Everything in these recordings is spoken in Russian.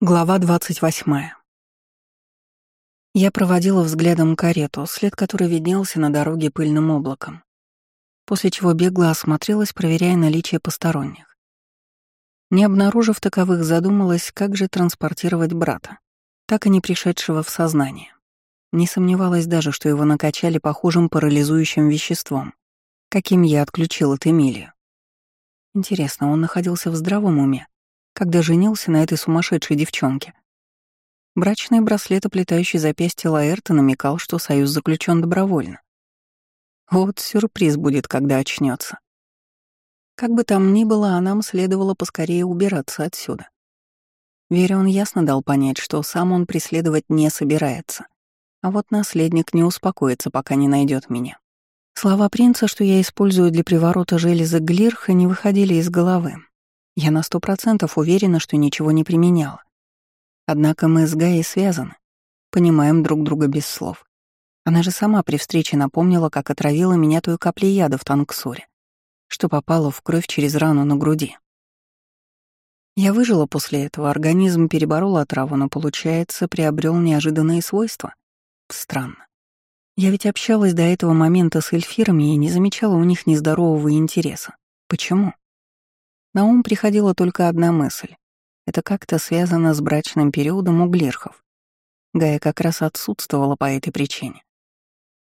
Глава 28. Я проводила взглядом карету, след которой виднелся на дороге пыльным облаком, после чего бегло осмотрелась, проверяя наличие посторонних. Не обнаружив таковых, задумалась, как же транспортировать брата, так и не пришедшего в сознание. Не сомневалась даже, что его накачали похожим парализующим веществом, каким я отключил от Эмилию. Интересно, он находился в здравом уме? Когда женился на этой сумасшедшей девчонке. Брачный браслет, оплетающий запястье Лаэрта, намекал, что союз заключен добровольно. Вот сюрприз будет, когда очнется. Как бы там ни было, а нам следовало поскорее убираться отсюда. Вере он ясно дал понять, что сам он преследовать не собирается. А вот наследник не успокоится, пока не найдет меня. Слова принца, что я использую для приворота железа Глирха, не выходили из головы. Я на сто процентов уверена, что ничего не применяла. Однако мы с Гаей связаны, понимаем друг друга без слов. Она же сама при встрече напомнила, как отравила меня той каплей яда в танксуре, что попало в кровь через рану на груди. Я выжила после этого, организм переборол отраву, но, получается, приобрел неожиданные свойства. Странно. Я ведь общалась до этого момента с эльфирами и не замечала у них нездорового интереса. Почему? На ум приходила только одна мысль. Это как-то связано с брачным периодом у Глирхов. Гая как раз отсутствовала по этой причине.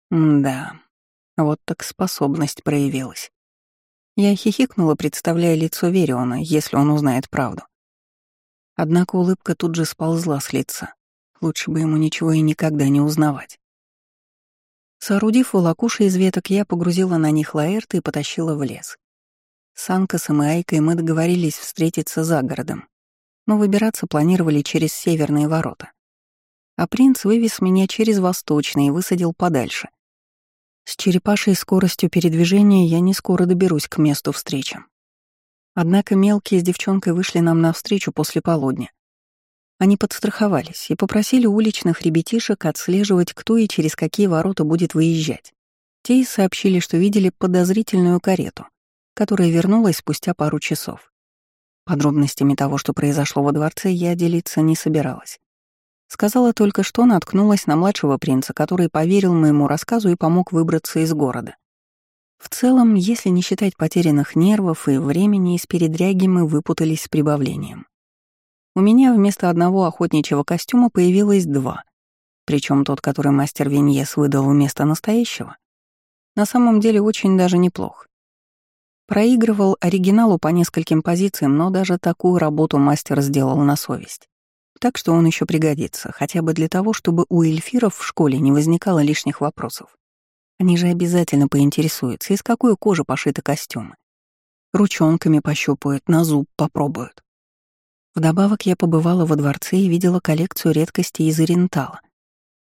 Да, вот так способность проявилась. Я хихикнула, представляя лицо Вериона, если он узнает правду. Однако улыбка тут же сползла с лица. Лучше бы ему ничего и никогда не узнавать. Соорудив волокуши из веток, я погрузила на них лаэрты и потащила в лес. С Анкасом и Айкой мы договорились встретиться за городом, но выбираться планировали через северные ворота. А принц вывез меня через восточные и высадил подальше. С черепашей скоростью передвижения я не скоро доберусь к месту встречи. Однако мелкие с девчонкой вышли нам навстречу после полудня. Они подстраховались и попросили уличных ребятишек отслеживать, кто и через какие ворота будет выезжать. Те и сообщили, что видели подозрительную карету которая вернулась спустя пару часов. Подробностями того, что произошло во дворце, я делиться не собиралась. Сказала только, что наткнулась на младшего принца, который поверил моему рассказу и помог выбраться из города. В целом, если не считать потерянных нервов и времени, из передряги мы выпутались с прибавлением. У меня вместо одного охотничьего костюма появилось два, причем тот, который мастер Виньес выдал вместо настоящего, на самом деле очень даже неплох. Проигрывал оригиналу по нескольким позициям, но даже такую работу мастер сделал на совесть. Так что он еще пригодится, хотя бы для того, чтобы у эльфиров в школе не возникало лишних вопросов. Они же обязательно поинтересуются, из какой кожи пошиты костюмы. Ручонками пощупают, на зуб попробуют. Вдобавок я побывала во дворце и видела коллекцию редкостей из Орентала.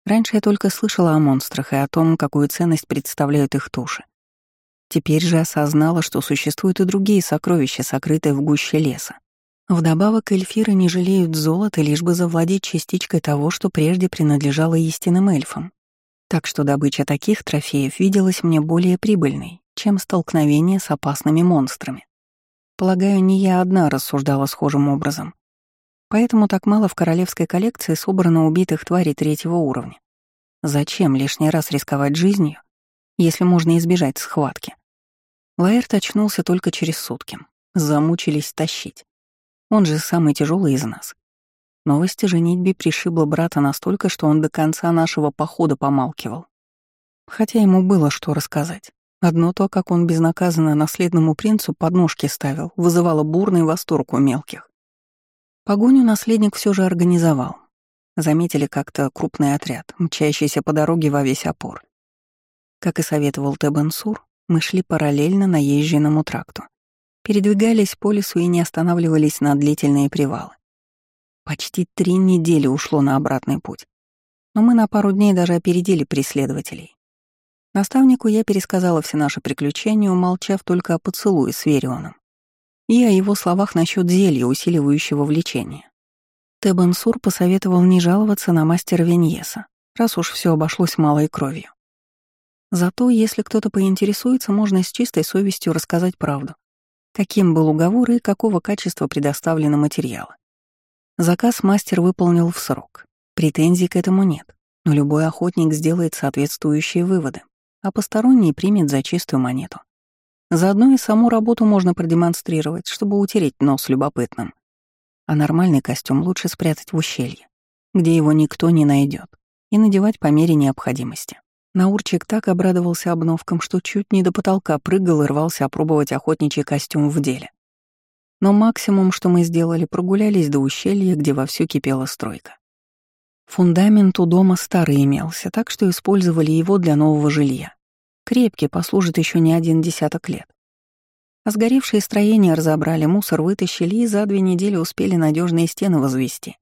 Раньше я только слышала о монстрах и о том, какую ценность представляют их туши. Теперь же осознала, что существуют и другие сокровища, сокрытые в гуще леса. Вдобавок эльфиры не жалеют золота, лишь бы завладеть частичкой того, что прежде принадлежало истинным эльфам. Так что добыча таких трофеев виделась мне более прибыльной, чем столкновение с опасными монстрами. Полагаю, не я одна рассуждала схожим образом. Поэтому так мало в королевской коллекции собрано убитых тварей третьего уровня. Зачем лишний раз рисковать жизнью, если можно избежать схватки? Лаэрт очнулся только через сутки. Замучились тащить. Он же самый тяжелый из нас. Новость о женитьбе пришибла брата настолько, что он до конца нашего похода помалкивал. Хотя ему было что рассказать. Одно то, как он безнаказанно наследному принцу подножки ставил, вызывало бурный восторг у мелких. Погоню наследник все же организовал. Заметили как-то крупный отряд, мчащийся по дороге во весь опор. Как и советовал Тебенсур, мы шли параллельно наезженному тракту. Передвигались по лесу и не останавливались на длительные привалы. Почти три недели ушло на обратный путь. Но мы на пару дней даже опередили преследователей. Наставнику я пересказала все наши приключения, умолчав только о поцелуе с Верионом и о его словах насчет зелья, усиливающего влечение. Тебансур посоветовал не жаловаться на мастера Веньеса, раз уж все обошлось малой кровью. Зато, если кто-то поинтересуется, можно с чистой совестью рассказать правду. Каким был уговор и какого качества предоставлено материала. Заказ мастер выполнил в срок. Претензий к этому нет, но любой охотник сделает соответствующие выводы, а посторонний примет за чистую монету. Заодно и саму работу можно продемонстрировать, чтобы утереть нос любопытным. А нормальный костюм лучше спрятать в ущелье, где его никто не найдет, и надевать по мере необходимости. Наурчик так обрадовался обновкам, что чуть не до потолка прыгал и рвался опробовать охотничий костюм в деле. Но максимум, что мы сделали, прогулялись до ущелья, где вовсю кипела стройка. Фундамент у дома старый имелся, так что использовали его для нового жилья. Крепкий, послужит еще не один десяток лет. А сгоревшие строения разобрали, мусор вытащили и за две недели успели надежные стены возвести.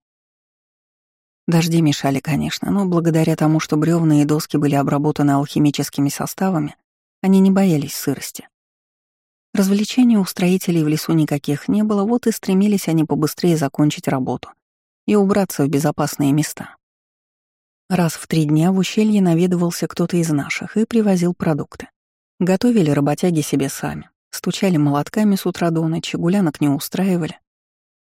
Дожди мешали, конечно, но благодаря тому, что бревна и доски были обработаны алхимическими составами, они не боялись сырости. Развлечений у строителей в лесу никаких не было, вот и стремились они побыстрее закончить работу и убраться в безопасные места. Раз в три дня в ущелье наведывался кто-то из наших и привозил продукты. Готовили работяги себе сами, стучали молотками с утра до ночи, гулянок не устраивали.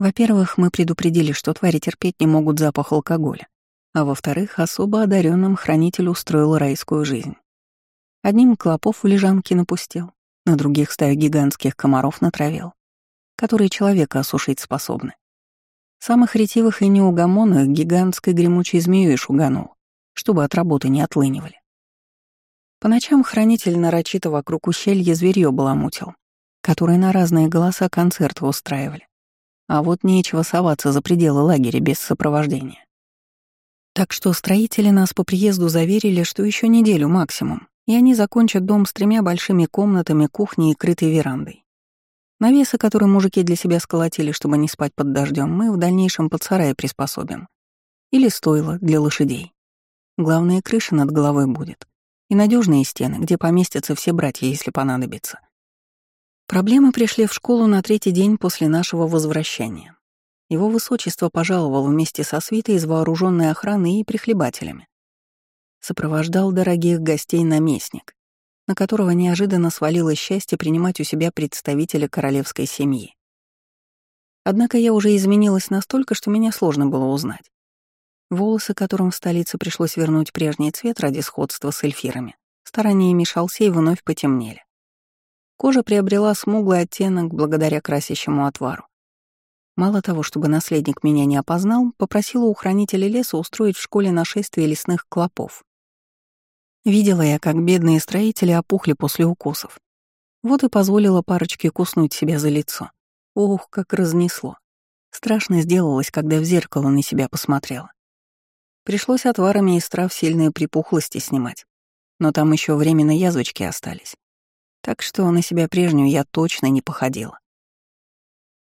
Во-первых, мы предупредили, что твари терпеть не могут запах алкоголя, а во-вторых, особо одаренным хранитель устроил райскую жизнь. Одним клопов в лежанке напустил, на других стаю гигантских комаров натравил, которые человека осушить способны. Самых ретивых и неугомонных гигантской гремучей змеей шуганул, чтобы от работы не отлынивали. По ночам хранитель нарочито вокруг ущелья зверьё баламутил, которые на разные голоса концерты устраивали. А вот нечего соваться за пределы лагеря без сопровождения. Так что строители нас по приезду заверили, что еще неделю максимум, и они закончат дом с тремя большими комнатами, кухней и крытой верандой. Навесы, которые мужики для себя сколотили, чтобы не спать под дождем, мы в дальнейшем под сарай приспособим. Или стойло для лошадей. Главное, крыша над головой будет. И надежные стены, где поместятся все братья, если понадобится. Проблемы пришли в школу на третий день после нашего возвращения. Его высочество пожаловал вместе со свитой из вооруженной охраны и прихлебателями. Сопровождал дорогих гостей наместник, на которого неожиданно свалилось счастье принимать у себя представителя королевской семьи. Однако я уже изменилась настолько, что меня сложно было узнать. Волосы, которым в столице пришлось вернуть прежний цвет ради сходства с эльфирами, стараниями шалсей вновь потемнели. Кожа приобрела смуглый оттенок благодаря красящему отвару. Мало того, чтобы наследник меня не опознал, попросила у хранителя леса устроить в школе нашествие лесных клопов. Видела я, как бедные строители опухли после укусов. Вот и позволила парочке куснуть себя за лицо. Ох, как разнесло. Страшно сделалось, когда в зеркало на себя посмотрела. Пришлось отварами из трав сильные припухлости снимать. Но там еще временно язвочки остались. Так что на себя прежнюю я точно не походила.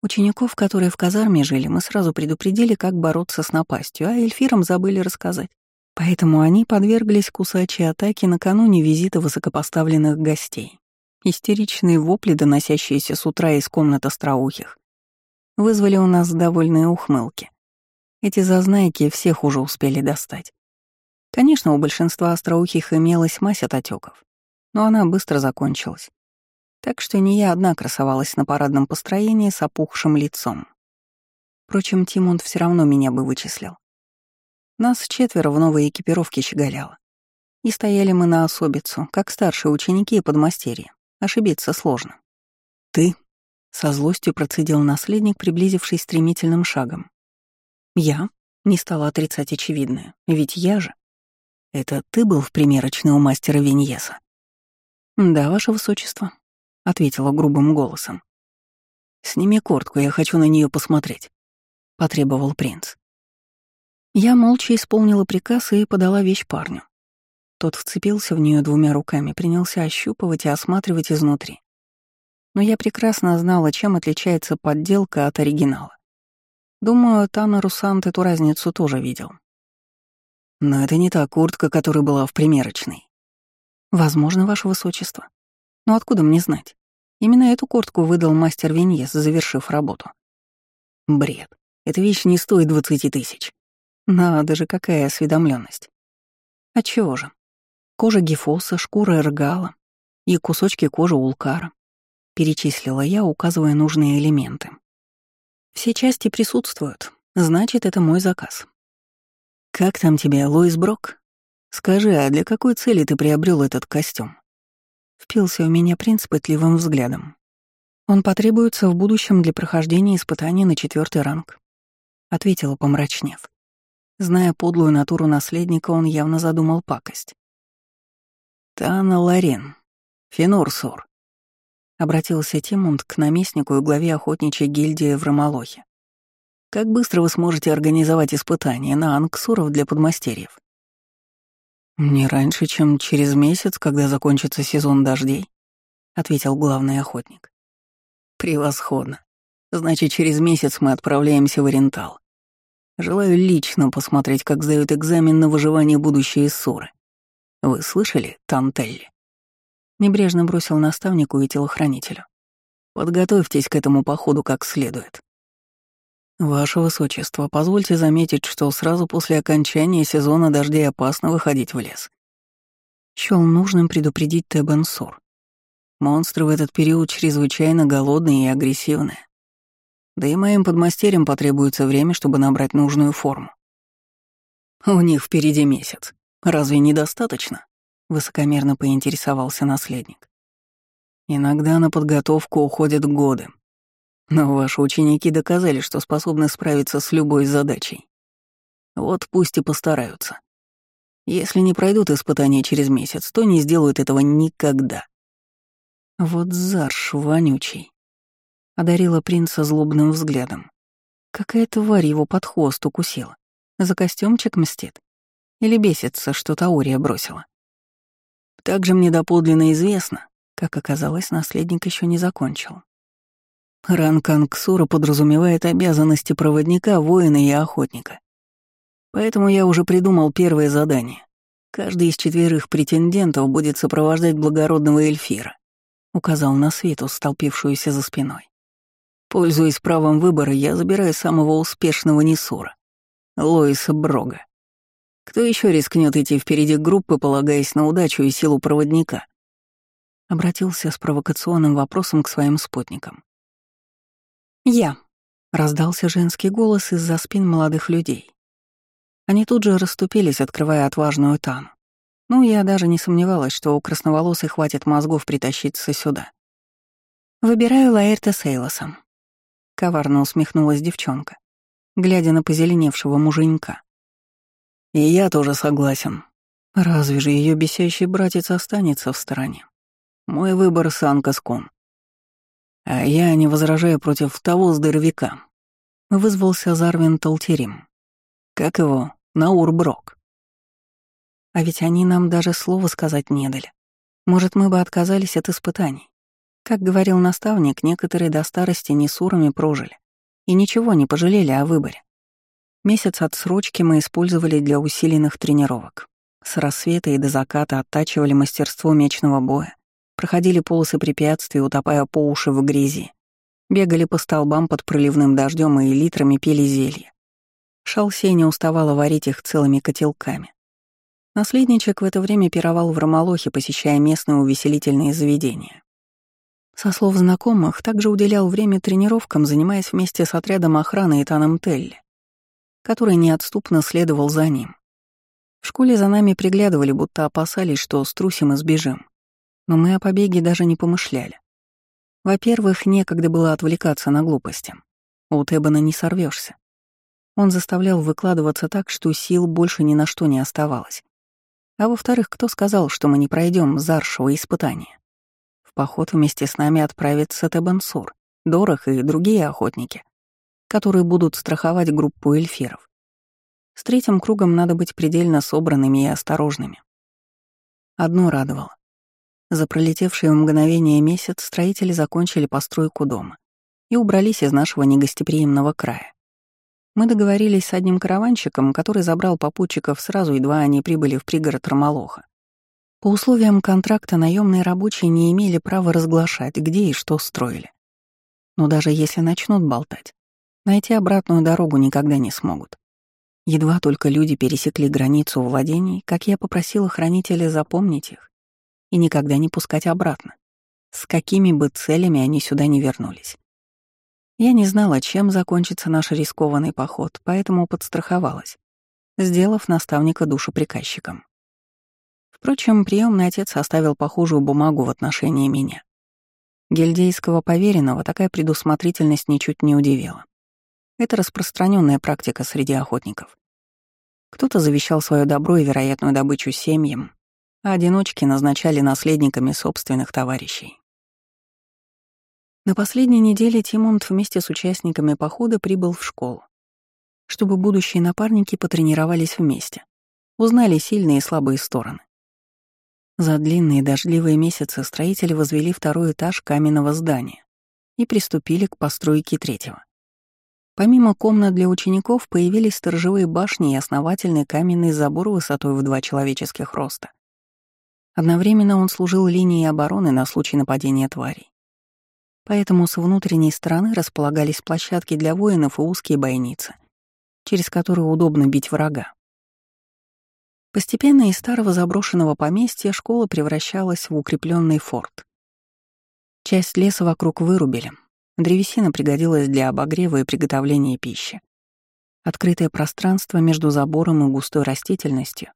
Учеников, которые в казарме жили, мы сразу предупредили, как бороться с напастью, а эльфирам забыли рассказать. Поэтому они подверглись кусачей атаке накануне визита высокопоставленных гостей. Истеричные вопли, доносящиеся с утра из комнат остроухих, вызвали у нас довольные ухмылки. Эти зазнайки всех уже успели достать. Конечно, у большинства остроухих имелась мазь от отеков, но она быстро закончилась. Так что не я одна красовалась на парадном построении с опухшим лицом. Впрочем, Тимонд все равно меня бы вычислил. Нас четверо в новой экипировке щеголяло. И стояли мы на особицу, как старшие ученики и подмастерья. Ошибиться сложно. «Ты?» — со злостью процедил наследник, приблизившись стремительным шагом. «Я?» — не стала отрицать очевидное. «Ведь я же...» «Это ты был в примерочной у мастера Виньеса?» «Да, ваше высочество», — ответила грубым голосом. «Сними куртку, я хочу на нее посмотреть», — потребовал принц. Я молча исполнила приказ и подала вещь парню. Тот вцепился в нее двумя руками, принялся ощупывать и осматривать изнутри. Но я прекрасно знала, чем отличается подделка от оригинала. Думаю, Тана Русант эту разницу тоже видел. Но это не та куртка, которая была в примерочной. Возможно, ваше высочество. Но откуда мне знать? Именно эту куртку выдал мастер Виньес, завершив работу. Бред. Эта вещь не стоит двадцати тысяч. Надо же, какая осведомленность. А чего же? Кожа гифоса, шкура эргала и кусочки кожи улкара. Перечислила я, указывая нужные элементы. Все части присутствуют, Значит, это мой заказ. Как там тебе, Лоис Брок? Скажи, а для какой цели ты приобрел этот костюм? Впился у меня принц пытливым взглядом. Он потребуется в будущем для прохождения испытания на четвертый ранг. Ответила, помрачнев. Зная подлую натуру наследника, он явно задумал пакость. «Тана Ларен, Фенорсур», — обратился Тимунд к наместнику и главе охотничьей гильдии в Ромолохе. Как быстро вы сможете организовать испытания на анксуров для подмастерьев? Не раньше, чем через месяц, когда закончится сезон дождей, ответил главный охотник. Превосходно. Значит, через месяц мы отправляемся в Орентал. Желаю лично посмотреть, как сдают экзамен на выживание будущие ссоры. Вы слышали, Тантелли? Небрежно бросил наставнику и телохранителю. Подготовьтесь к этому походу как следует. «Ваше Высочество, позвольте заметить, что сразу после окончания сезона дождей опасно выходить в лес. Счёл нужным предупредить Тебенсур. Монстры в этот период чрезвычайно голодные и агрессивные. Да и моим подмастерьям потребуется время, чтобы набрать нужную форму. У них впереди месяц. Разве недостаточно? Высокомерно поинтересовался наследник. Иногда на подготовку уходят годы, но ваши ученики доказали, что способны справиться с любой задачей. Вот пусть и постараются. Если не пройдут испытания через месяц, то не сделают этого никогда. Вот зарш вонючий. Одарила принца злобным взглядом. Какая тварь его под хвост укусила. За костюмчик мстит. Или бесится, что Таурия бросила. Также мне доподлинно известно, как оказалось, наследник еще не закончил. Ранг Анксура подразумевает обязанности проводника, воина и охотника. Поэтому я уже придумал первое задание. Каждый из четверых претендентов будет сопровождать благородного эльфира, указал на свету, столпившуюся за спиной. Пользуясь правом выбора, я забираю самого успешного Несура, Лоиса Брога. Кто еще рискнет идти впереди группы, полагаясь на удачу и силу проводника? Обратился с провокационным вопросом к своим спутникам. «Я», — раздался женский голос из-за спин молодых людей. Они тут же расступились, открывая отважную Тану. Ну, я даже не сомневалась, что у красноволосой хватит мозгов притащиться сюда. «Выбираю Лаэрта Сейлосом», — коварно усмехнулась девчонка, глядя на позеленевшего муженька. «И я тоже согласен. Разве же ее бесящий братец останется в стороне? Мой выбор — Санка Скун. А я не возражаю против того здоровяка. Вызвался Зарвин Талтерим. Как его? Наурброк. А ведь они нам даже слова сказать не дали. Может, мы бы отказались от испытаний. Как говорил наставник, некоторые до старости несурами прожили. И ничего не пожалели о выборе. Месяц отсрочки мы использовали для усиленных тренировок. С рассвета и до заката оттачивали мастерство мечного боя, проходили полосы препятствий, утопая по уши в грязи, бегали по столбам под проливным дождем и литрами пили зелья. Шалсей не уставала варить их целыми котелками. Наследничек в это время пировал в Ромолохе, посещая местные увеселительные заведения. Со слов знакомых, также уделял время тренировкам, занимаясь вместе с отрядом охраны Итаном Телли, который неотступно следовал за ним. В школе за нами приглядывали, будто опасались, что струсим и сбежим. Но мы о побеге даже не помышляли. Во-первых, некогда было отвлекаться на глупости. У Тебана не сорвешься. Он заставлял выкладываться так, что сил больше ни на что не оставалось. А во-вторых, кто сказал, что мы не пройдем заршего испытания? В поход вместе с нами отправится Тебансур, Дорох и другие охотники, которые будут страховать группу эльфиров. С третьим кругом надо быть предельно собранными и осторожными. Одно радовало. За пролетевшие мгновение месяц строители закончили постройку дома и убрались из нашего негостеприимного края. Мы договорились с одним караванщиком, который забрал попутчиков сразу, едва они прибыли в пригород Ромолоха. По условиям контракта наемные рабочие не имели права разглашать, где и что строили. Но даже если начнут болтать, найти обратную дорогу никогда не смогут. Едва только люди пересекли границу владений, как я попросила хранителя запомнить их и никогда не пускать обратно, с какими бы целями они сюда не вернулись. Я не знала, чем закончится наш рискованный поход, поэтому подстраховалась, сделав наставника душеприказчиком. Впрочем, приемный отец оставил похожую бумагу в отношении меня. Гильдейского поверенного такая предусмотрительность ничуть не удивила. Это распространенная практика среди охотников. Кто-то завещал свое добро и вероятную добычу семьям, а одиночки назначали наследниками собственных товарищей. На последней неделе Тимонт вместе с участниками похода прибыл в школу, чтобы будущие напарники потренировались вместе, узнали сильные и слабые стороны. За длинные дождливые месяцы строители возвели второй этаж каменного здания и приступили к постройке третьего. Помимо комнат для учеников появились сторожевые башни и основательный каменный забор высотой в два человеческих роста. Одновременно он служил линией обороны на случай нападения тварей. Поэтому с внутренней стороны располагались площадки для воинов и узкие бойницы, через которые удобно бить врага. Постепенно из старого заброшенного поместья школа превращалась в укрепленный форт. Часть леса вокруг вырубили. Древесина пригодилась для обогрева и приготовления пищи. Открытое пространство между забором и густой растительностью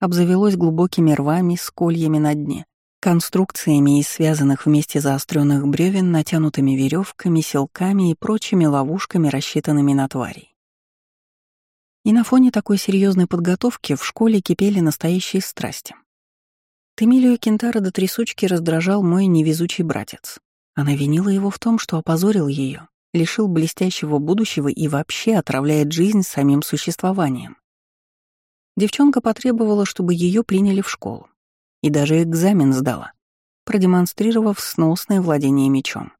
обзавелось глубокими рвами с кольями на дне, конструкциями из связанных вместе заостренных бревен, натянутыми веревками, селками и прочими ловушками, рассчитанными на тварей. И на фоне такой серьезной подготовки в школе кипели настоящие страсти. Темилию Кентара до трясучки раздражал мой невезучий братец. Она винила его в том, что опозорил ее, лишил блестящего будущего и вообще отравляет жизнь самим существованием. Девчонка потребовала, чтобы ее приняли в школу и даже экзамен сдала, продемонстрировав сносное владение мечом.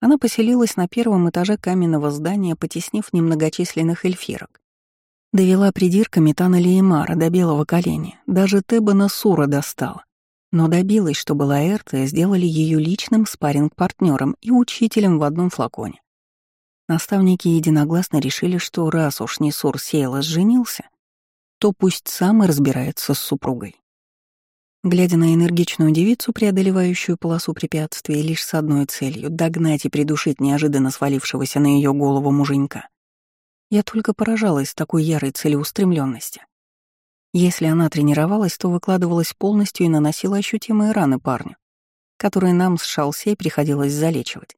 Она поселилась на первом этаже каменного здания, потеснив немногочисленных эльфирок. Довела придирками Тана Леймара до белого коленя, даже Тебана Сура достала. Но добилась, чтобы Лаэрты сделали ее личным спарринг партнером и учителем в одном флаконе. Наставники единогласно решили, что раз уж Несур Сейлос женился, то пусть сам и разбирается с супругой. Глядя на энергичную девицу, преодолевающую полосу препятствий лишь с одной целью — догнать и придушить неожиданно свалившегося на ее голову муженька, я только поражалась такой ярой целеустремленности. Если она тренировалась, то выкладывалась полностью и наносила ощутимые раны парню, которые нам с Шалсей приходилось залечивать.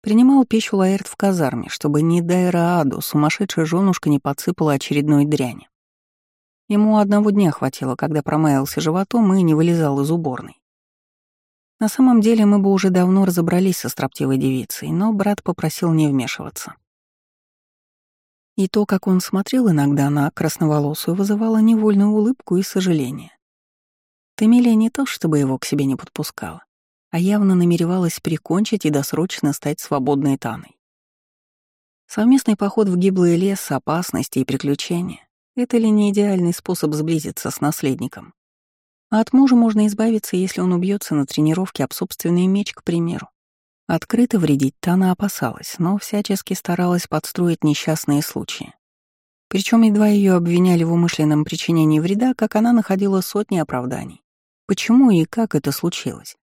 Принимал пищу Лаэрт в казарме, чтобы не дай Рааду сумасшедшая женушка не подсыпала очередной дряни. Ему одного дня хватило, когда промаялся животом и не вылезал из уборной. На самом деле мы бы уже давно разобрались со строптивой девицей, но брат попросил не вмешиваться. И то, как он смотрел иногда на красноволосую, вызывало невольную улыбку и сожаление. Тамилия не то, чтобы его к себе не подпускала, а явно намеревалась прикончить и досрочно стать свободной Таной. Совместный поход в гиблый лес, опасности и приключения это ли не идеальный способ сблизиться с наследником? А от мужа можно избавиться, если он убьется на тренировке об собственный меч, к примеру. Открыто вредить Тана опасалась, но всячески старалась подстроить несчастные случаи. Причем едва ее обвиняли в умышленном причинении вреда, как она находила сотни оправданий. Почему и как это случилось?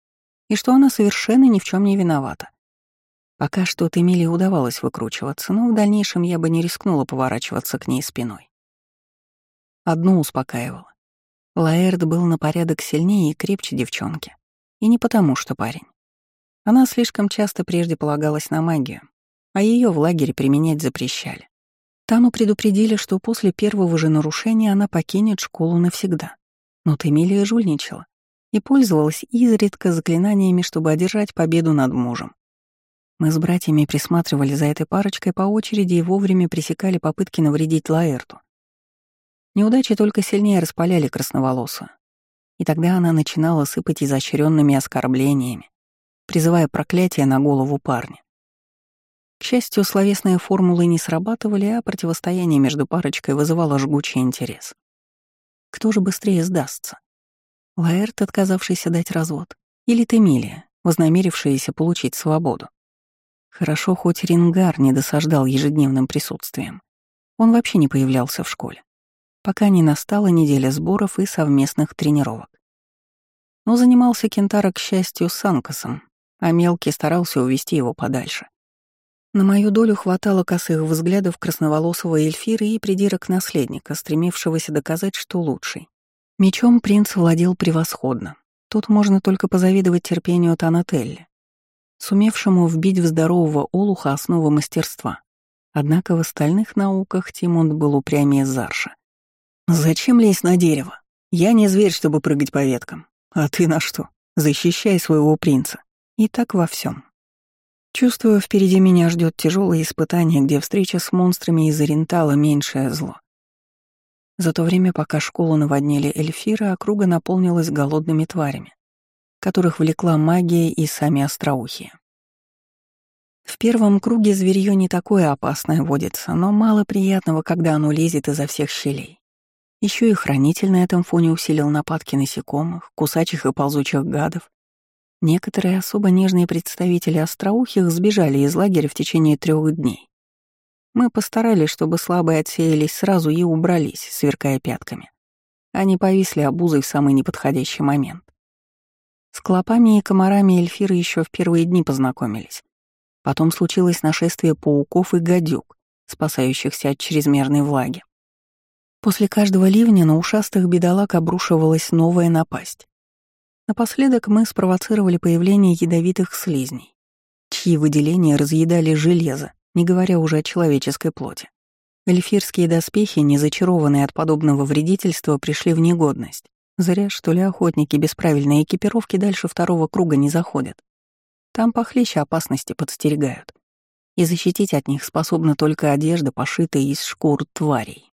И что она совершенно ни в чем не виновата. Пока что Эмилии удавалось выкручиваться, но в дальнейшем я бы не рискнула поворачиваться к ней спиной. Одно успокаивало. Лаэрт был на порядок сильнее и крепче девчонки. И не потому, что парень. Она слишком часто прежде полагалась на магию, а ее в лагере применять запрещали. Тану предупредили, что после первого же нарушения она покинет школу навсегда. Но Темилия жульничала и пользовалась изредка заклинаниями, чтобы одержать победу над мужем. Мы с братьями присматривали за этой парочкой по очереди и вовремя пресекали попытки навредить Лаэрту. Неудачи только сильнее распаляли красноволосую. И тогда она начинала сыпать изощренными оскорблениями, призывая проклятие на голову парня. К счастью, словесные формулы не срабатывали, а противостояние между парочкой вызывало жгучий интерес. Кто же быстрее сдастся? Лаэрт, отказавшийся дать развод, или Темилия, вознамерившаяся получить свободу? Хорошо, хоть Рингар не досаждал ежедневным присутствием. Он вообще не появлялся в школе пока не настала неделя сборов и совместных тренировок. Но занимался Кентара, к счастью, с Анкасом, а мелкий старался увести его подальше. На мою долю хватало косых взглядов красноволосого эльфира и придирок наследника, стремившегося доказать, что лучший. Мечом принц владел превосходно. Тут можно только позавидовать терпению Танателли, сумевшему вбить в здорового олуха основу мастерства. Однако в остальных науках Тимонд был упрямее Зарша. «Зачем лезть на дерево? Я не зверь, чтобы прыгать по веткам. А ты на что? Защищай своего принца. И так во всем. Чувствую, впереди меня ждет тяжелое испытание, где встреча с монстрами из Орентала — меньшее зло. За то время, пока школу наводнили эльфиры, округа наполнилась голодными тварями, которых влекла магия и сами остроухие. В первом круге зверье не такое опасное водится, но мало приятного, когда оно лезет изо всех щелей. Еще и хранитель на этом фоне усилил нападки насекомых, кусачих и ползучих гадов. Некоторые особо нежные представители остроухих сбежали из лагеря в течение трех дней. Мы постарались, чтобы слабые отсеялись сразу и убрались, сверкая пятками. Они повисли обузой в самый неподходящий момент. С клопами и комарами эльфиры еще в первые дни познакомились. Потом случилось нашествие пауков и гадюк, спасающихся от чрезмерной влаги. После каждого ливня на ушастых бедолаг обрушивалась новая напасть. Напоследок мы спровоцировали появление ядовитых слизней, чьи выделения разъедали железо, не говоря уже о человеческой плоти. Эльфирские доспехи, не зачарованные от подобного вредительства, пришли в негодность. Зря, что ли, охотники без правильной экипировки дальше второго круга не заходят. Там похлеще опасности подстерегают. И защитить от них способна только одежда, пошитая из шкур тварей.